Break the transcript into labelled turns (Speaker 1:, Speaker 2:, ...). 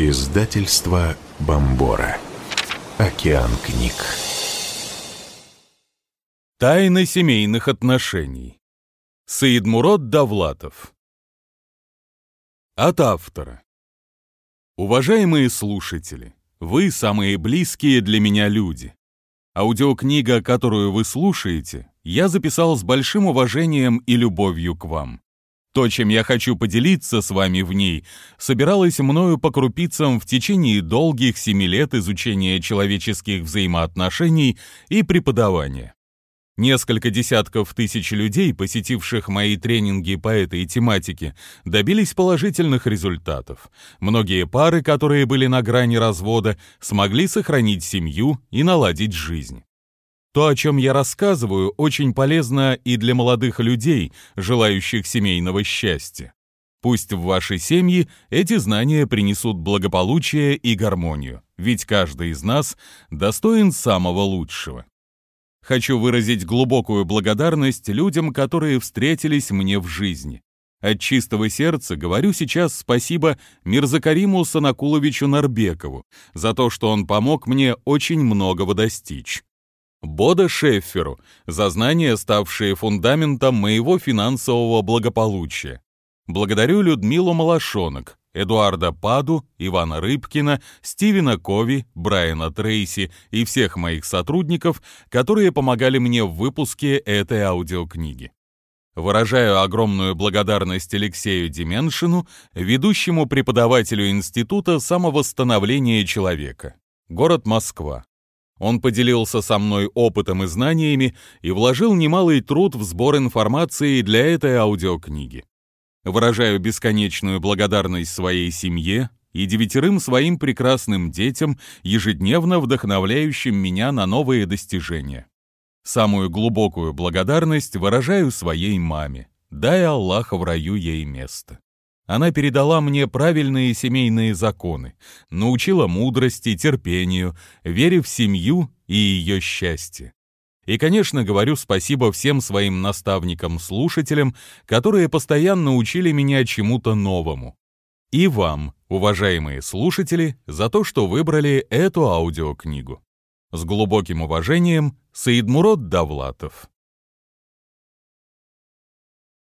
Speaker 1: Издательство Бомбора. Океан книг.
Speaker 2: Тайны семейных отношений. Саидмурод Давлатов. От автора. Уважаемые слушатели, вы самые близкие для меня люди. Аудиокнига, которую вы слушаете, я записал с большим уважением и любовью к вам. То, чем я хочу поделиться с вами в ней, собиралось мною по крупицам в течение долгих семи лет изучения человеческих взаимоотношений и преподавания. Несколько десятков тысяч людей, посетивших мои тренинги по этой тематике, добились положительных результатов. Многие пары, которые были на грани развода, смогли сохранить семью и наладить жизнь. То, о чем я рассказываю, очень полезно и для молодых людей, желающих семейного счастья. Пусть в вашей семье эти знания принесут благополучие и гармонию, ведь каждый из нас достоин самого лучшего. Хочу выразить глубокую благодарность людям, которые встретились мне в жизни. От чистого сердца говорю сейчас спасибо Мирзакариму Санакуловичу Нарбекову за то, что он помог мне очень многого достичь. Бода Шефферу за знания, ставшие фундаментом моего финансового благополучия. Благодарю Людмилу Малашонок, Эдуарда Паду, Ивана Рыбкина, Стивена Кови, Брайана Трейси и всех моих сотрудников, которые помогали мне в выпуске этой аудиокниги. Выражаю огромную благодарность Алексею Деменшину, ведущему преподавателю Института самовосстановления человека. Город Москва. Он поделился со мной опытом и знаниями и вложил немалый труд в сбор информации для этой аудиокниги. Выражаю бесконечную благодарность своей семье и девятерым своим прекрасным детям, ежедневно вдохновляющим меня на новые достижения. Самую глубокую благодарность выражаю своей маме. Дай Аллах в раю ей место. Она передала мне правильные семейные законы, научила мудрости, терпению, вере в семью и ее счастье. И, конечно, говорю спасибо всем своим наставникам-слушателям, которые постоянно учили меня чему-то новому. И вам, уважаемые слушатели, за то, что выбрали эту аудиокнигу. С глубоким уважением, Саидмурод Давлатов.